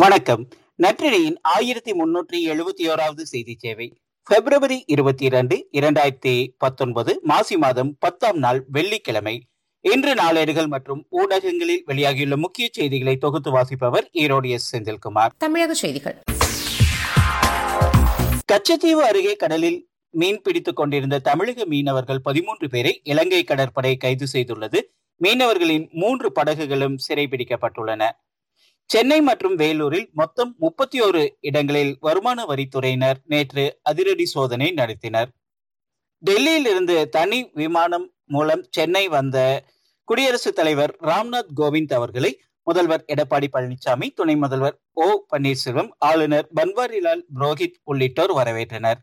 வணக்கம். நற்றினியின் ஆயிரத்தி முன்னூற்றி எழுபத்தி ஓராவது செய்தி சேவை. பிப்ரவரி இருபத்தி இரண்டு இரண்டாயிரத்தி பத்தொன்பது மாசி மாதம் பத்தாம் நாள் வெள்ளிக்கிழமை. இன்று நாளேடுகள் மற்றும் ஊடகங்களில் வெளியாகியுள்ள முக்கிய செய்திகளை தொகுத்து வாசிப்பவர் ஈரோடு எஸ். செந்தில்குமார். தமிழக செய்திகள். கச்சத்தீவு அருகே கடலில் மீன் பிடித்துக் கொண்டிருந்த தமிழக மீனவர்கள் பதிமூன்று பேரை இலங்கை கடற்படை கைது செய்துள்ளது. மீனவர்களின் மூன்று படகுகளும் சிறைபிடிக்கப்பட்டுள்ளன. சென்னை மற்றும் வேலூரில் மொத்தம் முப்பத்தி ஒரு இடங்களில் வருமான வரித்துறையினர் நேற்று அதிரடி சோதனை நடத்தினர். டெல்லியில் இருந்து தனி விமானம் மூலம் சென்னை வந்த குடியரசுத் தலைவர் ராம்நாத் கோவிந்த் அவர்களை முதல்வர் எடப்பாடி பழனிசாமி துணை முதல்வர் ஓ பன்னீர்செல்வம் ஆளுநர் பன்வாரிலால் புரோஹித் உள்ளிட்டோர் வரவேற்றனர்.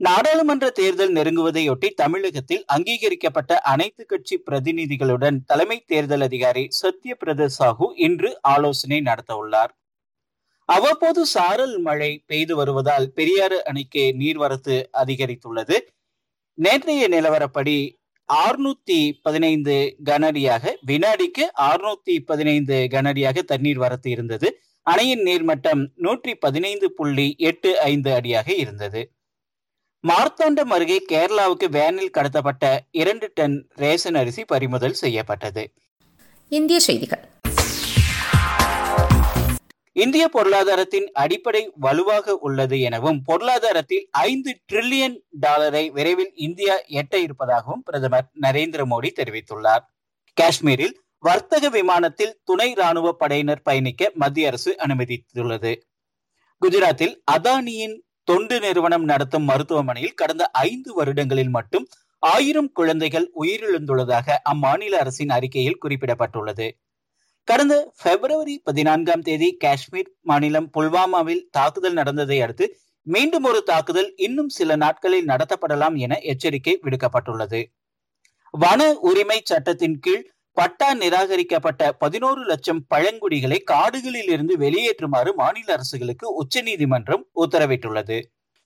நாடாளுமன்ற தேர்தல் நெருங்குவதையொட்டி தமிழகத்தில் அங்கீகரிக்கப்பட்ட அனைத்து கட்சி பிரதிநிதிகளுடன் தலைமை தேர்தல் அதிகாரி சத்யபிரத சாஹூ இன்று ஆலோசனை நடத்த உள்ளார். அவ்வப்போது சாரல் மழை பெய்து வருவதால் பெரியாறு அணைக்கு நீர்வரத்து அதிகரித்துள்ளது. நேற்றைய நிலவரப்படி ஆறுநூத்தி பதினைந்து கனஅடியாக வினாடிக்கு ஆறுநூத்தி பதினைந்து கனஅடியாக தண்ணீர் வரத்து இருந்தது. அணையின் நீர்மட்டம் நூற்றி பதினைந்து புள்ளி எட்டு ஐந்து அடியாக இருந்தது. மார்த்தாண்டம் அருகே கேரளாவுக்கு வேனில் கடத்தப்பட்ட இரண்டு டன் ரேஷன் அரிசி பறிமுதல் செய்யப்பட்டது. இந்திய செய்திகள். இந்திய பொருளாதாரத்தின் அடிப்படை வலுவாக உள்ளது எனவும் பொருளாதாரத்தில் ஐந்து டிரில்லியன் டாலரை விரைவில் இந்தியா எட்ட இருப்பதாகவும் பிரதமர் நரேந்திர மோடி தெரிவித்துள்ளார். காஷ்மீரில் வர்த்தக விமானத்தில் துணை ராணுவ படையினர் பயணிக்க மத்திய அரசு அனுமதித்துள்ளது. குஜராத்தில் அதானியின் தொண்டு நிறுவனம் நடத்தும் மருத்துவமனையில் கடந்த ஐந்து வருடங்களில் மட்டும் ஆயிரம் குழந்தைகள் உயிரிழந்துள்ளதாக அம்மாநில அரசின் அறிக்கையில் குறிப்பிடப்பட்டுள்ளது. கடந்த பிப்ரவரி பதினான்காம் தேதி காஷ்மீர் மாநிலம் புல்வாமாவில் தாக்குதல் நடந்ததை அடுத்து மீண்டும் ஒரு தாக்குதல் இன்னும் சில நாட்களில் நடத்தப்படலாம் என எச்சரிக்கை விடுக்கப்பட்டுள்ளது. வன உரிமை சட்டத்தின் கீழ் பட்டா நிராகரிக்கப்பட்ட பதினோரு லட்சம் பழங்குடிகளை காடுகளில் இருந்து வெளியேற்றுமாறு மாநில அரசுகளுக்கு உச்சநீதிமன்றம் உத்தரவிட்டுள்ளது.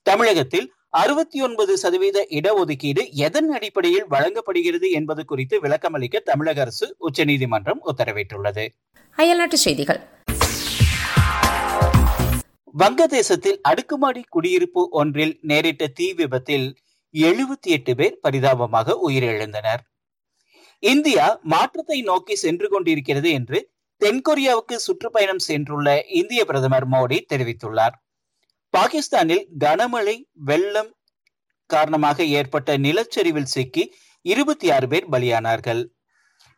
தமிழகத்தில் அறுபத்தி ஒன்பது சதவீத இடஒதுக்கீடு எதன் அடிப்படையில் வழங்கப்படுகிறது என்பது குறித்து விளக்கமளிக்க தமிழக அரசு உச்சநீதிமன்றம் உத்தரவிட்டுள்ளது. அயல்நாட்டு செய்திகள். வங்கதேசத்தில் அடுக்குமாடி குடியிருப்பு ஒன்றில் நேரிட்ட தீ விபத்தில் எழுபத்தி எட்டு பேர் பரிதாபமாக உயிரிழந்தனர். இந்தியா மாற்றத்தை நோக்கி சென்று கொண்டிருக்கிறது என்று தென்கொரியாவுக்கு சுற்றுப்பயணம் சென்றுள்ள இந்திய பிரதமர் மோடி தெரிவித்துள்ளார். பாகிஸ்தானில் கனமழை வெள்ளம் காரணமாக ஏற்பட்ட நிலச்சரிவில் சிக்கி இருபத்தி ஆறு பேர் பலியானார்கள்.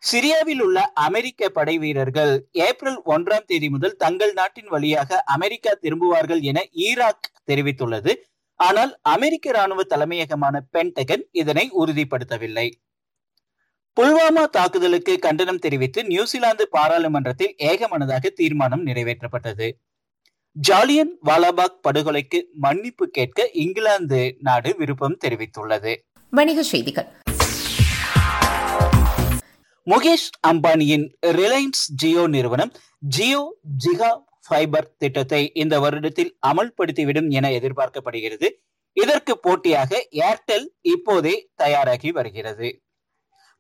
சிரியாவில் உள்ள அமெரிக்க படை வீரர்கள் ஏப்ரல் ஒன்றாம் தேதி முதல் தங்கள் நாட்டின் வழியாக அமெரிக்கா திரும்புவார்கள் என ஈராக் தெரிவித்துள்ளது. ஆனால் அமெரிக்க ராணுவ தலைமையகமான பென்டகன் இதனை உறுதிப்படுத்தவில்லை. புல்வாமா தாக்குதலுக்கு கண்டனம் தெரிவித்து நியூசிலாந்து பாராளுமன்றத்தில் ஏகமனதாக தீர்மானம் நிறைவேற்றப்பட்டது. ஜாலியன் வாலாபாக் படுகொலைக்கு மன்னிப்பு கேட்க இங்கிலாந்து நாடு விருப்பம் தெரிவித்துள்ளது. வணிக செய்திகள். முகேஷ் அம்பானியின் ரிலையன்ஸ் ஜியோ நிறுவனம் ஜியோ ஜிகா ஃபைபர் திட்டத்தை இந்த வருடத்தில் அமல்படுத்திவிடும் என எதிர்பார்க்கப்படுகிறது. இதற்கு போட்டியாக ஏர்டெல் இப்போதே தயாராகி வருகிறது.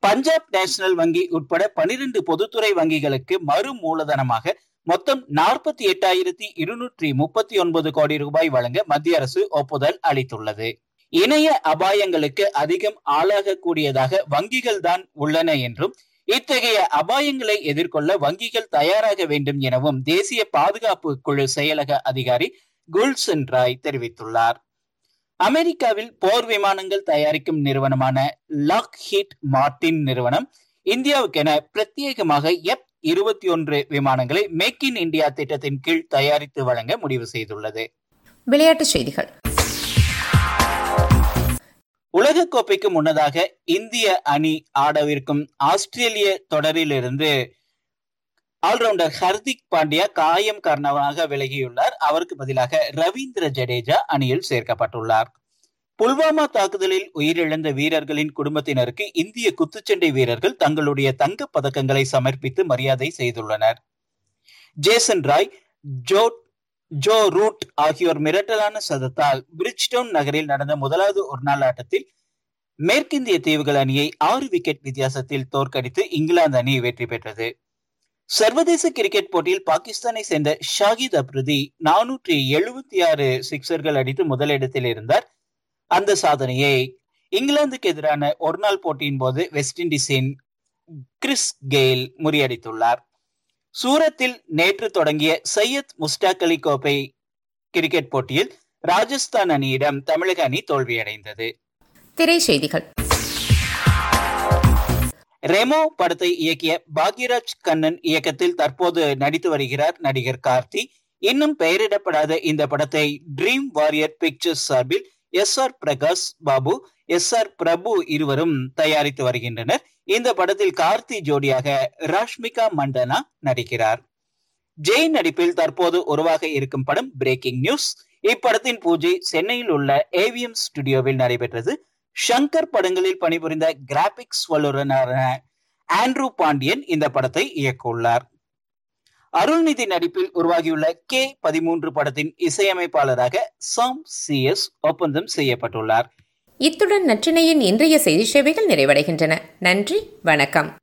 பஞ்சாப் நேஷனல் வங்கி உட்பட பனிரெண்டு பொதுத்துறை வங்கிகளுக்கு மறு மூலதனமாக மொத்தம் நாற்பத்தி எட்டாயிரத்தி இருநூற்றி முப்பத்தி ஒன்பது கோடி ரூபாய் வழங்க மத்திய அரசு ஒப்புதல் அளித்துள்ளது. இணைய அபாயங்களுக்கு அதிகம் ஆளாகக்கூடியதாக வங்கிகள் தான் உள்ளன என்றும் இத்தகைய அபாயங்களை எதிர்கொள்ள வங்கிகள் தயாராக வேண்டும் எனவும் தேசிய பாதுகாப்பு குழு செயலக அதிகாரி குல்சன் ராய் தெரிவித்துள்ளார். அமெரிக்காவில் போர் விமானங்கள் தயாரிக்கும் நிறுவனமான லாக் ஹீட் மார்டின் நிறுவனம் இந்தியாவுக்கென பிரத்யேகமாக எப் இருபத்தி ஒன்று விமானங்களை மேக் இன் இந்தியா திட்டத்தின் கீழ் தயாரித்து வழங்க முடிவு செய்துள்ளது. விளையாட்டுச் செய்திகள். உலகக்கோப்பைக்கு முன்னதாக இந்திய அணி ஆடவிருக்கும் ஆஸ்திரேலிய தொடரிலிருந்து ஆல்ரவுண்டர் ஹர்திக் பாண்டியா காயம் காரணமாக விலகியுள்ளார். அவருக்கு பதிலாக ரவீந்திர ஜடேஜா அணியில் சேர்க்கப்பட்டுள்ளார். புல்வாமா தாக்குதலில் உயிரிழந்த வீரர்களின் குடும்பத்தினருக்கு இந்திய குத்துச்சண்டை வீரர்கள் தங்களுடைய தங்க பதக்கங்களை சமர்ப்பித்து மரியாதை செய்துள்ளனர். Jason Roy Joe Joe Root ஆகியோர் மிரட்டலான சதத்தால் பிரிட்ஜ்டவுன் நகரில் நடந்த முதலாவது ஒருநாள் ஆட்டத்தில் மேற்கிந்திய தீவுகள் அணியை ஆறு விக்கெட் வித்தியாசத்தில் தோற்கடித்து இங்கிலாந்து அணி வெற்றி பெற்றது. சர்வதேச கிரிக்கெட் போட்டியில் பாகிஸ்தானை சேர்ந்த ஷாகித் அப்ருதி நானூற்றி எழுபத்தி ஆறு சிக்சர்கள் அடித்து முதலிடத்தில் இருந்தார். அந்த சாதனையை இங்கிலாந்துக்கு எதிரான ஒருநாள் போட்டியின் போது வெஸ்ட் இண்டீஸின் கிறிஸ் கெயில் முறியடித்துள்ளார். சூரத்தில் நேற்று தொடங்கிய சையத் முஸ்டாக் அலி கோப்பை கிரிக்கெட் போட்டியில் ராஜஸ்தான் அணியிடம் தமிழக அணி தோல்வியடைந்தது. திரை செய்திகள். ரெமோ படத்தை இயக்கிய பாக்யராஜ் கண்ணன் இயக்கத்தில் தற்போது நடித்து வருகிறார் நடிகர் கார்த்தி. இன்னும் பெயரிடப்படாத இந்த படத்தை ட்ரீம் வாரியர் பிக்சர்ஸ் சார்பில் S R Prakash Babu S R Prabhu இருவரும் தயாரித்து வருகின்றனர். இந்த படத்தில் கார்த்தி ஜோடியாக ராஷ்மிகா மண்டனா நடிக்கிறார். ஜெய் நடிப்பில் தற்போது உருவாக இருக்கும் படம் பிரேக்கிங் நியூஸ் இப்படத்தின் பூஜை சென்னையில் உள்ள ஏவிஎம் ஸ்டுடியோவில் நடைபெற்றது. ஷங்கர் படங்களில் பணிபுரிந்த கிராபிக்ஸ் வல்லுநரான ஆண்ட்ரூ பாண்டியன் இந்த படத்தை இயக்கியுள்ளார். அருள்நிதி நடிப்பில் உருவாகியுள்ள கே பதிமூன்று படத்தின் இசையமைப்பாளராக சாம் சி எஸ் ஒப்பந்தம் செய்யப்பட்டுள்ளார். இத்துடன் நற்றினையின் இன்றைய செய்தி சேவைகள் நிறைவடைகின்றன. நன்றி வணக்கம்.